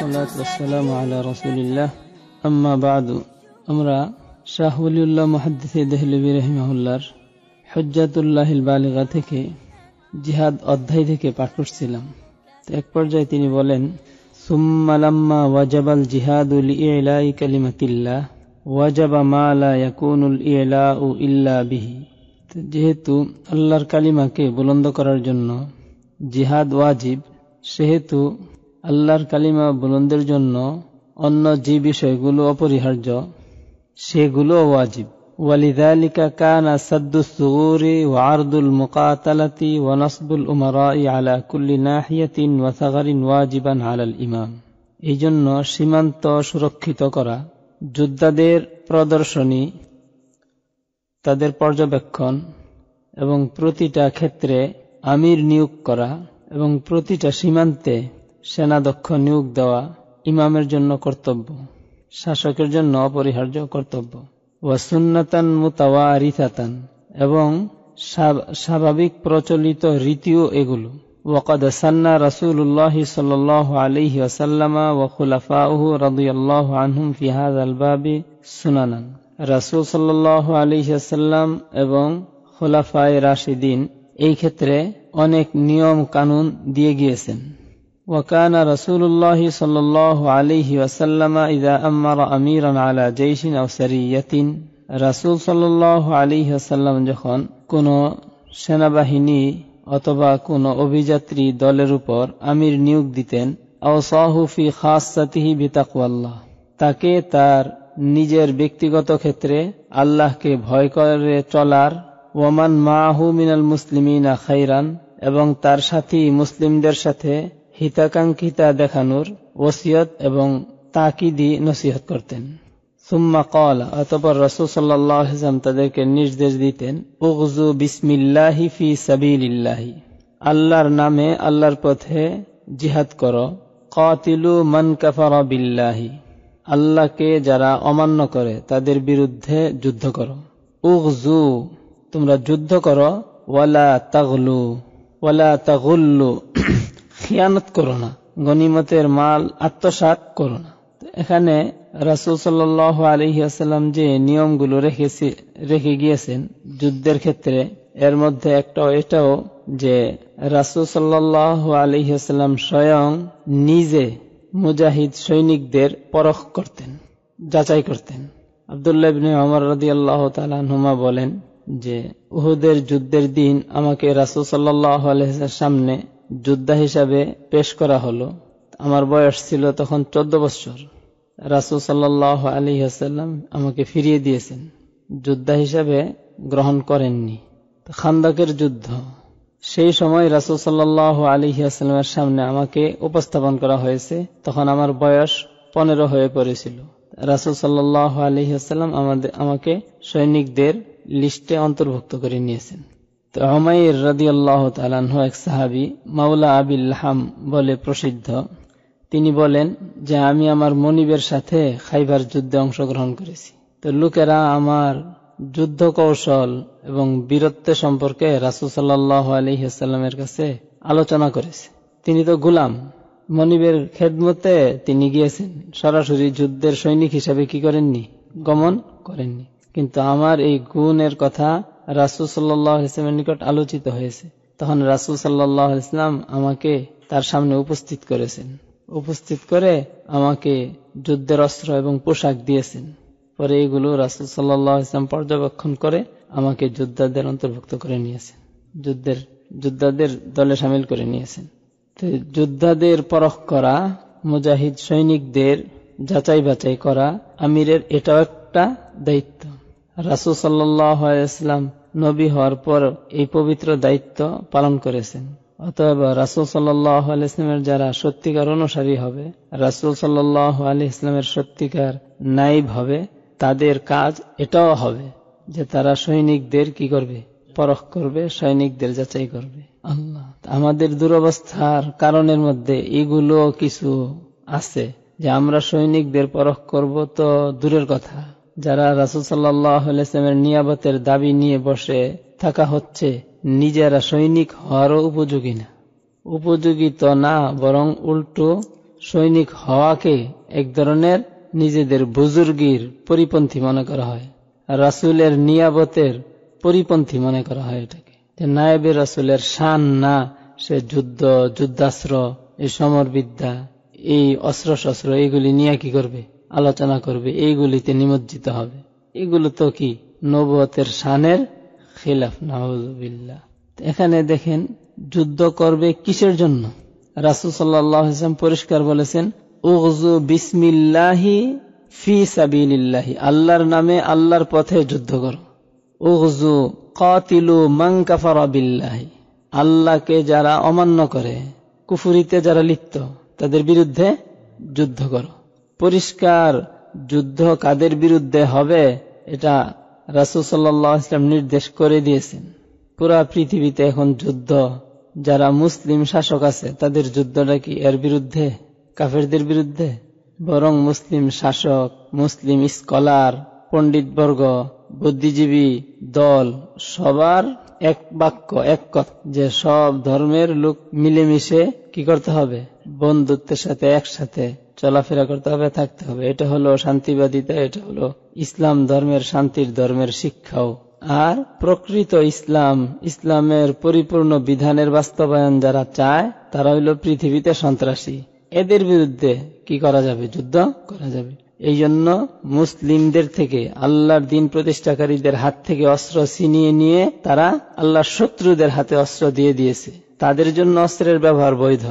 সালাতাম আল্লাহ আম্মা বাদু আমরা শাহ অলিউল্লাহ মহাদ্দিসে দেহলবি রহিমাহুল্লার হজ্জাতুল্লাহিল বালিগা থেকে জিহাদ অধ্যায় থেকে পাঠ করছিলাম। এক পর্যায়ে তিনি বলেন সুম্মালাম্মা ওয়াজাবাল জিহাদুল ইলাই কালিমাতিল্লাহ, ওয়াজাবা মালা ইয়াকুনুল ইলা উ ইল্লা বিহি। যেহেতু আল্লাহর কালিমাকে বুলন্দ করার জন্য জিহাদ ওয়াজিব, সেহেতু আল্লাহর কালিমা বুলন্দের জন্য অন্য যে বিষয়গুলো অপরিহার্য, সেগুলো ওয়াজিব। ওয়ালিদালিকা কানা সাদ্দু সুগুরি ওয়ারদুল মুকাতালাতি ওয়ানাসবুল উমারাই আলা কুল্লি নাহিয়াতিন ওয়াসাগারিন ওয়াজিবান হালাল ইমাম। এই জন্য সীমান্ত সুরক্ষিত করা, যোদ্ধাদের প্রদর্শনী, তাদের পর্যবেক্ষণ এবং প্রতিটা ক্ষেত্রে আমির নিয়োগ করা এবং প্রতিটা সীমান্তে সেনাদক্ষ নিয়োগ দেওয়া ইমামের জন্য কর্তব্য শাসকের জন্য অপরিহার্য কর্তব্য ওয়াসুন্নাতান মুতাওয়ারিথাতান এবং স্বাভাবিক প্রচলিত রীতিও এগুলো وقد سنى رسول الله صلى الله عليه وسلم وخلفاؤه رضي الله عنهم في هذا الباب سننا রাসূল সাল্লাল্লাহু আলাইহি ওয়াসাল্লাম এবং খোলাফায়ে রাশিদিন এই ক্ষেত্রে অনেক নিয়ম কানুন দিয়ে গিয়েছেন وكان رسول الله صلى الله عليه وسلم إذا أمر أميرا على جيش أو سرية রাসূল সাল্লাল্লাহু আলাইহি ওয়াসাল্লাম যখন কোন সেনাবাহিনী অথবা কোন অভিযাত্রী দলের উপর আমির নিয়োগ দিতেন আওসাহু ফি খাসাতিহি বিতাকওয়াল্লাহ তাকে তার নিজের ব্যক্তিগত ক্ষেত্রে আল্লাহকে ভয় করে চলার ওয়ামান মাহু মিনাল মুসলিমিনা খাইরান এবং তার সাথী মুসলিমদের সাথে হিতাকাঙ্ক্ষিতা দেখানোর ওসিয়ত এবং তাকিদি নসিহত করতেন। সুম্মা কল অতপর রসুল সাল্লাম তাদেরকে নির্দেশ দিতেন উগজু বিসমিল্লাহি ফি সাবিলিল্লাহি। আল্লাহর নামে আল্লাহর পথে জিহাদ করো। কতিলু মান কাফার বিল্লাহি। আল্লাহকে যারা অমান্য করে, তাদের বিরুদ্ধে যুদ্ধ করো। উগজু তোমরা যুদ্ধ করো। ওয়ালা তাগলু, ওয়ালা তাগুল্লু খিয়ানত করো না, গনিমতের মাল আত্মসাত করো না। এখানে রাসুল সাল্লাহ আলহিহাস্লাম যে নিয়মগুলো রেখেছে, রেখে গিয়েছেন যুদ্ধের ক্ষেত্রে, এর মধ্যে একটা এটাও যে রাসুল আলহিহাস্লাম স্বয়ং নিজে মুজাহিদ সৈনিকদের পরখ করতেন, যাচাই করতেন। আবদুল্লাহ অমর রাদি আল্লাহ বলেন যে, উহুদের যুদ্ধের দিন আমাকে রাসুল সাল্লাহ আলহার সামনে যোদ্ধা হিসাবে পেশ করা হলো। আমার বয়স ছিল তখন চোদ্দ বছর। রাসুল সাল্লাহ আলী আসাল্লাম আমাকে ফিরিয়ে দিয়েছেন। যোদ্ধা হিসাবে গ্রহণ করেননি। খান্দাকের যুদ্ধ। সেই সময় রাসুল সাল্লাহ আলী আসাল্লামের সামনে আমাকে উপস্থাপন করা হয়েছে। তখন আমার বয়স পনেরো হয়ে পড়েছিল। রাসুল সাল্লাহ আলী আসাল্লাম আমাদের আমাকে সৈনিকদের লিস্টে অন্তর্ভুক্ত করে নিয়েছেন। তো হমাইর রাদি আল্লাহ তালাহ এক সাহাবি, মাওলা আবিল্লাহাম বলে প্রসিদ্ধ। তিনি বলেন যে, আমি আমার মনিবের সাথে খাইবার যুদ্ধে অংশগ্রহণ করেছি। তো লোকেরা আমার যুদ্ধ কৌশল এবং বীরত্ব সম্পর্কে রাসুসাল্লাহ আলহিহাস্লামের কাছে আলোচনা করেছে। তিনি তো গুলাম। মনিবের খেদমতে তিনি গিয়েছেন। সরাসরি যুদ্ধের সৈনিক হিসাবে কি করেননি? গমন করেননি। কিন্তু আমার এই গুণের কথা রাসুল সাল্লাহ ইসলামের নিকট আলোচিত হয়েছে। তখন রাসুল সাল্লাহ ইসলাম আমাকে তার সামনে উপস্থিত করেছেন। উপস্থিত করে আমাকে যুদ্ধের অস্ত্র এবং পোশাক দিয়েছেন। পরে এগুলো রাসুল সাল্লাহ ইসলাম পর্যবেক্ষণ করে আমাকে যোদ্ধাদের অন্তর্ভুক্ত করে নিয়েছেন। যুদ্ধের, যোদ্ধাদের দলে সামিল করে নিয়েছেন। তো যোদ্ধাদের পরখ করা, মুজাহিদ সৈনিকদের যাচাই বাছাই করা আমিরের এটাও একটা দায়িত্ব। রাসুল সাল্লাম নবী হওয়ার পর এই পবিত্র দায়িত্ব পালন করেছেন। অতএব রাসুল সাল্লাহ আলাইসলামের যারা সত্যিকার অনুসারী হবে, রাসুল সাল্লাহ আলি ইসলামের সত্যিকার নাইব হবে, তাদের কাজ এটাও হবে যে তারা সৈনিকদের কি করবে? পরখ করবে, সৈনিকদের যাচাই করবে। আল্লাহ, আমাদের দুরবস্থার কারণের মধ্যে এগুলো কিছু আছে যে আমরা সৈনিকদের পরখ করব তো দূরের কথা। যারা রাসুল সাল্লামের নিয়াবতের দাবি নিয়ে বসে, থাকা হচ্ছে নিজেরা সৈনিক হওয়ারও উপযোগী না। উপযোগী তো না, বরং উল্টো সৈনিক হওয়াকে এক ধরনের নিজেদের বুজুর্গির পরিপন্থী মনে করা হয়। রাসুলের নিয়াবতের পরিপন্থী মনে করা হয় এটাকে। যে নায়েবের রাসুলের শান না, সে যুদ্ধ, যুদ্ধাস্ত্র এই সমর বিদ্যা এই অস্ত্র শস্ত্র এইগুলি নিয়ে কি করবে? আলোচনা করবে, এইগুলিতে নিমজ্জিত হবে। এগুলো তো কি? নবতের শানের খিলাফ নাহজুবিল্লা এখানে দেখেন, যুদ্ধ করবে কিসের জন্য? রাসুল সাল্লাম পরিষ্কার বলেছেন উগজু বিসমিল্লাহি ফি সাবিল্লাহি আল্লাহর নামে আল্লাহর পথে যুদ্ধ করো। উগজু কাতিলু বিল্লাহি। আল্লাহকে যারা অমান্য করে, কুফুরিতে যারা লিপ্ত, তাদের বিরুদ্ধে যুদ্ধ করো। পরিষ্কার যুদ্ধ কাদের বিরুদ্ধে হবে, এটা রাসুল সাল্লাহ ইসলাম নির্দেশ করে দিয়েছেন। পুরা পৃথিবীতে এখন যুদ্ধ। যারা মুসলিম শাসক আছে, তাদের যুদ্ধটা কি এর বিরুদ্ধে? কাফেরদের বিরুদ্ধে? বরং মুসলিম শাসক, মুসলিম স্কলার, পণ্ডিতবর্গ, বুদ্ধিজীবী দল, সবার এক বাক্য, এক কথা যে সব ধর্মের লোক মিলেমিশে কি করতে হবে? বন্ধুত্বের সাথে একসাথে চলাফেরা করতে হবে, থাকতে হবে। এটা হলো শান্তিবাদিতা, এটা হলো ইসলাম ধর্মের শান্তির ধর্মের শিক্ষাও। আর প্রকৃত ইসলাম, ইসলামের পরিপূর্ণ বিধানের বাস্তবায়ন যারা চায়, তারা হইল পৃথিবীতে সন্ত্রাসী। এদের বিরুদ্ধে কি করা যাবে? যুদ্ধ করা যাবে। এই জন্য মুসলিমদের থেকে, আল্লাহর দিন প্রতিষ্ঠাকারীদের হাত থেকে অস্ত্র ছিনিয়ে নিয়ে তারা আল্লাহর শত্রুদের হাতে অস্ত্র দিয়ে দিয়েছে। তাদের জন্য অস্ত্রের ব্যবহার বৈধ।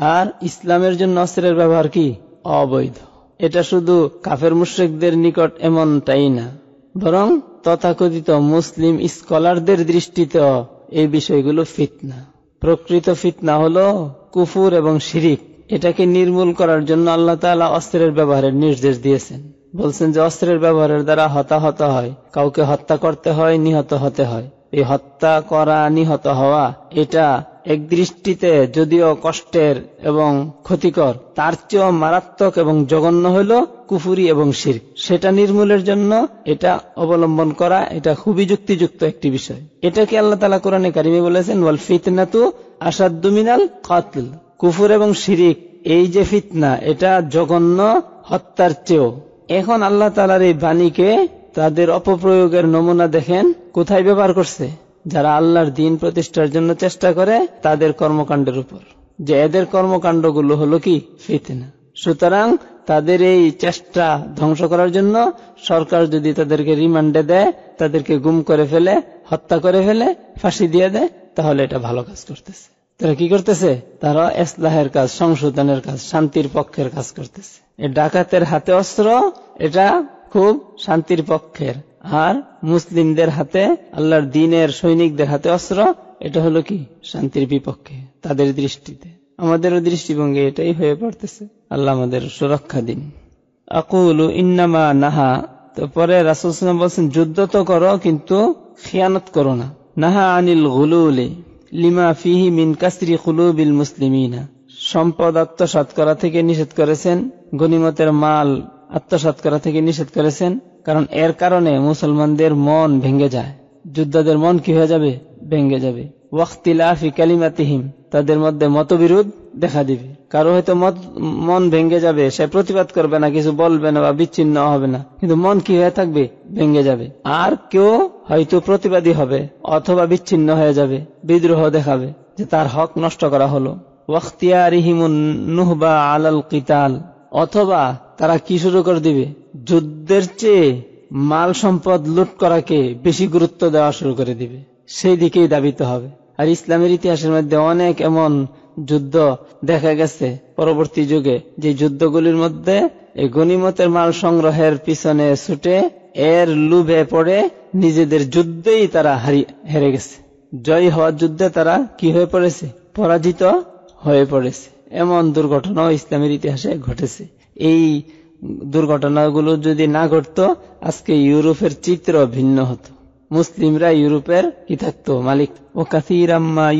আর ইসলামের জন্য অস্ত্রের ব্যবহার কি? অবৈধ। এটা শুধু কাফের মুশ্রিকদের নিকট এমনটাই না। বরং তথাকথিত মুসলিম স্কলারদের দৃষ্টিতেও এই বিষয়গুলো ফিতনা। প্রকৃত ফিতনা হলো কুফুর এবং শিরিক। এটাকে নির্মূল করার জন্য আল্লাহ তালা অস্ত্রের ব্যবহারের নির্দেশ দিয়েছেন। বলছেন যে অস্ত্রের ব্যবহারের দ্বারা হতাহত হয়। কাউকে হত্যা করতে হয়, নিহত হতে হয়। এই হত্যা করা, নিহত হওয়া, এটা এক দৃষ্টিতে যদিও কষ্টের এবং ক্ষতিকর, তার চেয়েও মারাত্মক এবং জঘন্য হইল কুফুরি এবং শির সেটা নির্মূলের জন্য এটা অবলম্বন করা, এটা খুবই যুক্তিযুক্ত একটি বিষয়। এটাকে আল্লাহ তালা কোরআনে কারিমে বলেছেন, ওয়াল ফিতনাতু আসাদুমিনাল কাতল কুফুর এবং শিরিক, এই যে ফিতনা, এটা জঘন্য হত্যার চেয়েও। এখন আল্লাহ তালার এই বাণীকে তাদের অপপ্রয়োগের নমুনা দেখেন, কোথায় ব্যবহার করছে? যারা আল্লাহর দিন প্রতিষ্ঠার জন্য চেষ্টা করে, তাদের কর্মকাণ্ডের উপর। যে এদের কর্মকাণ্ডগুলো হলো কি? ফিতনা। সুতরাং তাদের এই চেষ্টা ধ্বংস করার জন্য সরকার যদি তাদেরকে রিমান্ডে দেয়, তাদেরকে গুম করে ফেলে, হত্যা করে ফেলে, ফাঁসি দিয়ে দেয়, তাহলে এটা ভালো কাজ করতেছে। তারা কি করতেছে? তারা এসলাহের কাজ, সংশোধনের কাজ, শান্তির পক্ষের কাজ করতেছে। ডাকাতের হাতে অস্ত্র, এটা খুব শান্তির পক্ষের আর মুসলিমদের হাতে, আল্লাহর দিনের সৈনিকদের হাতে অস্ত্র, এটা হলো কি? শান্তির বিপক্ষে, তাদের দৃষ্টিতে। আমাদেরও দৃষ্টিভঙ্গি এটাই হয়ে পড়তেছে। আল্লাহ আমাদের সুরক্ষা দিন। আকুল ইন্নামা নাহা। তো পরে রাসুল বলছেন, যুদ্ধ তো করো, কিন্তু খিয়ানত করো না। নাহা আনিল গুলুলি লিমা ফিহি মিন কাসরি কুলুবিল মুসলিমিনা। সম্পদ আত্মসাত করা থেকে নিষেধ করেছেন গনিমতের মাল আত্মসাত করা থেকে নিষেধ করেছেন কারণ এর কারণে মুসলমানদের মন ভেঙে যায়। যোদ্ধাদের মন কি হয়ে যাবে? ভেঙে যাবে। ওয়াক্তিলাফি কালিমাতিহিম, তাদের মধ্যে মতবিরোধ দেখা দিবে। কারও হয়তো মত, মন ভেঙে যাবে, সে প্রতিবাদ করবে না, কিছু বলবে না বা বিচ্ছিন্ন হবে না। কিন্তু মন কি হয়ে থাকবে? ভেঙে যাবে। আর কেউ হয়তো প্রতিবাদী হবে, অথবা বিচ্ছিন্ন হয়ে যাবে, বিদ্রোহ দেখাবে, যে তার হক নষ্ট করা হলো। ওয়াক্তিয়ারিহিমুন নুহবা আলাল কিতাল, অথবা তারা কি শুরু করে দিবে? যুদ্ধের চেয়ে মাল সম্পদ লুট করাকে বেশি গুরুত্ব দেওয়া শুরু করে দিবে। সেই দিকেই দাবিত হবে। আর ইসলামের ইতিহাসের মধ্যে অনেক এমন যুদ্ধ দেখা গেছে। পরবর্তী যুগে যে যুদ্ধগুলির মধ্যে এই গণিমতের মাল সংগ্রহের পিছনে ছুটে এর লুভে পড়ে নিজেদের যুদ্ধেই তারা হেরে গেছে। জয় হওয়ার যুদ্ধে তারা কি হয়ে পড়েছে? পরাজিত হয়ে পড়েছে। এমন দুর্ঘটনাও ইসলামের ইতিহাসে ঘটেছে। এই দুর্ঘটনাগুলো যদি না ঘটত, আজকে ইউরোপের চিত্র ভিন্ন হতো। মুসলিমরা ইউরোপের কি থাকতো, মালিক? ও কাসিরাম্মা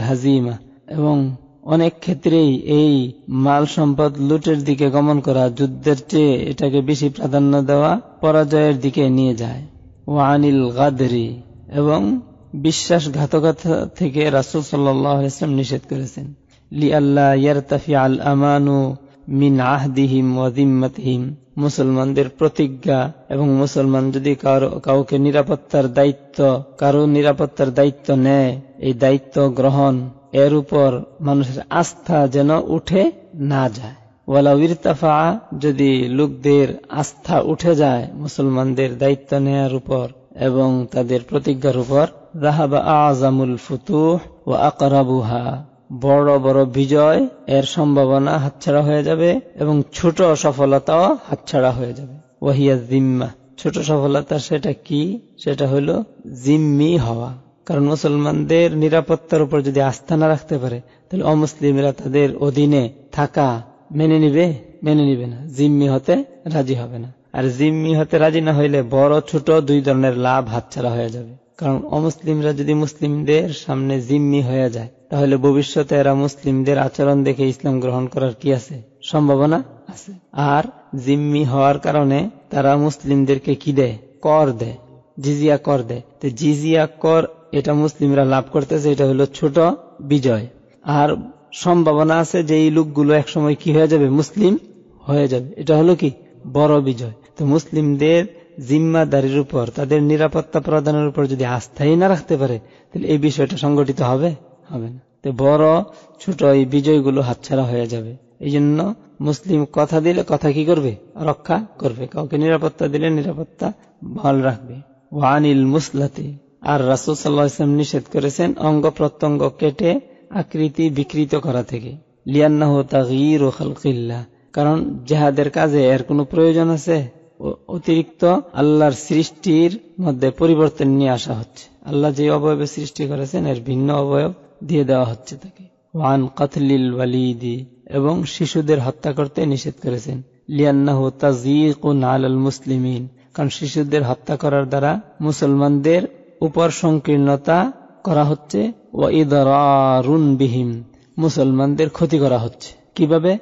হাজিমা। এবং অনেক ক্ষেত্রেই এই মাল সম্পদ লুটের দিকে গমন করা, যুদ্ধের চেয়ে এটাকে বেশি প্রাধান্য দেওয়া পরাজয়ের দিকে নিয়ে যায়। ওয়ানিল গাদরি। এবং বিশ্বাসঘাতকতা থেকে রাসুল সাল্লাম নিষেধ করেছেন। লিআল্লা ইয়ারতাফি আল আমানু মিন আহদিহিম ওয়াজিম্মাতিহিম মুসলমানদের প্রতিজ্ঞা এবং মুসলমান যদি কারও, কাউকে নিরাপত্তার দায়িত্ব, কারও নিরাপত্তার দায়িত্ব নেয়, এই দায়িত্ব গ্রহণ, এর উপর মানুষের আস্থা যেন উঠে না যায়। ওয়ালা ইরতাফা, যদি লোকদের আস্থা উঠে যায় মুসলমানদের দায়িত্ব নেয়ার উপর এবং তাদের প্রতিজ্ঞার উপর রাহাবা আজামুল ফুতুহ ও আকরাবুহা। বড় বড় বিজয় এর সম্ভাবনা হাতছাড়া হয়ে যাবে এবং ছোট সফলতাও হাতছাড়া হয়ে যাবে। ওয়াহিয়া জিম্মা। ছোট সফলতা সেটা কি? সেটা হলো জিম্মি হওয়া। কারণ মুসলমানদের নিরাপত্তার উপর যদি আস্থা না রাখতে পারে, তাহলে অমুসলিমরা তাদের অধীনে থাকা মেনে নিবে? মেনে নিবে না। জিম্মি হতে রাজি হবে না। আর জিম্মি হতে রাজি না হইলে বড়, ছোট দুই ধরনের লাভ হাতছাড়া হয়ে যাবে। কারণ অমুসলিমরা যদি মুসলিমদের সামনে জিম্মি হয়ে যায় তাহলে ভবিষ্যতে এরা মুসলিমদের আচরণ দেখে ইসলাম গ্রহণ করার কি আছে? সম্ভাবনা আছে। আর জিম্মি হওয়ার কারণে তারা মুসলিমদেরকে কি দেয়? কর দেয়। জিজিয়া কর দেয়। তো জিজিয়া কর এটা মুসলিমরা লাভ করতেছে, এটা হলো ছোট বিজয়। আর সম্ভাবনা আছে যে এই লোকগুলো একসময় কি হয়ে যাবে? মুসলিম হয়ে যাবে। এটা হলো কি? বড় বিজয়। তো মুসলিমদের জিম্মাদারির উপর, তাদের নিরাপত্তা প্রদানের উপর যদি আস্থাই না রাখতে পারে, তাহলে এই বিষয়টা সংগঠিত হবে? হবে না। তো বড়, ছোট এই বিজয়গুলো হাতছাড়া হয়ে যাবে। এই জন্য মুসলিম কথা দিলে কথা কি করবে? রক্ষা করবে। কাউকে নিরাপত্তা দিলে নিরাপত্তা ভালো রাখবে। ওয়ানিল মুসলাতে। আর রাসুল সাল্লাহ ইসলাম নিষেধ করেছেন অঙ্গ প্রত্যঙ্গ কেটে আকৃতি বিকৃত করা থেকে। লিয়ান্নাহ তাগির ও খালকিল্লা কারণ জেহাদের কাজে এর কোনো প্রয়োজন আছে? অতিরিক্ত আল্লাহর সৃষ্টির মধ্যে পরিবর্তন নিয়ে আসা হচ্ছে। আল্লাহ যে অবয়বে সৃষ্টি করেছেন, এর ভিন্ন অবয়ব দিয়ে দেওয়া হচ্ছে তাকে। ওয়ান কাতলিল ওয়ালিদি, এবং শিশুদের হত্যা করতে নিষেধ করেছেন। লিয়ান্নাহ তাজিকুন আল মুসলিমিন, কারণ শিশুদের হত্যা করার দ্বারা মুসলমানদের উপর সংকীর্ণতা করা হচ্ছে। ও ইদরারুন বিহিম, মুসলমানদের ক্ষতি করা হচ্ছে। কীভাবে?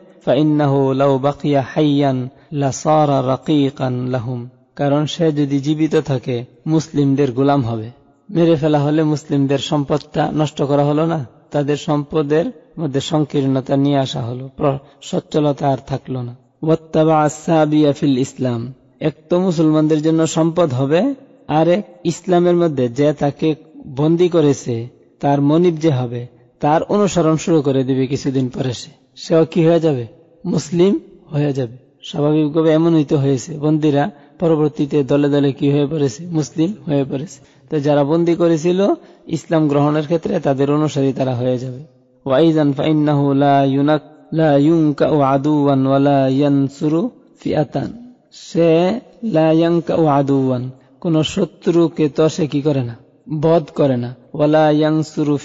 কারণ সে যদি জীবিত থাকে, মুসলিমদের গোলাম হবে। মেরে ফেলা হলে মুসলিমদের সম্পদটা নষ্ট করা হলো না, তাদের সম্পদের মধ্যে সংকীর্ণতা নিয়ে আসা হলো সচ্ছলতা আর থাকল না। ফিল ইসলাম। এক তো মুসলমানদের জন্য সম্পদ হবে আর এক ইসলামের মধ্যে যে তাকে বন্দি করেছে, তার মনিব যে হবে, তার অনুসরণ শুরু করে দিবে কিছুদিন পরে সে। সেও কি হয়ে যাবে? মুসলিম হয়ে যাবে। স্বাভাবিকভাবে এমন হইতে হয়েছে। বন্দিরা পরবর্তীতে দলে দলে কি হয়ে পড়েছে? মুসলিম হয়ে পড়েছে। তো যারা বন্দি করেছিল ইসলাম গ্রহণের ক্ষেত্রে তাদের অনুসারী তারা হয়ে যাবে। ওয়াইজান ফাইন্নাহু লা সে কোন শত্রুকে তো সে কি করে না? বধ করে না। ওয়ালা ইয়ানসুরু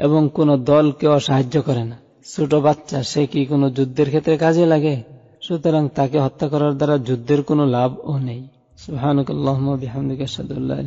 এবং কোন দলকেও সাহায্য করে না। ছোট বাচ্চা, সে কি কোনো যুদ্ধের ক্ষেত্রে কাজে লাগে? সুতরাং তাকে হত্যা করার দ্বারা যুদ্ধের কোনো লাভও নেই। সুহানুকাল্লাহ বিহামদিকে সাদুল্লাহ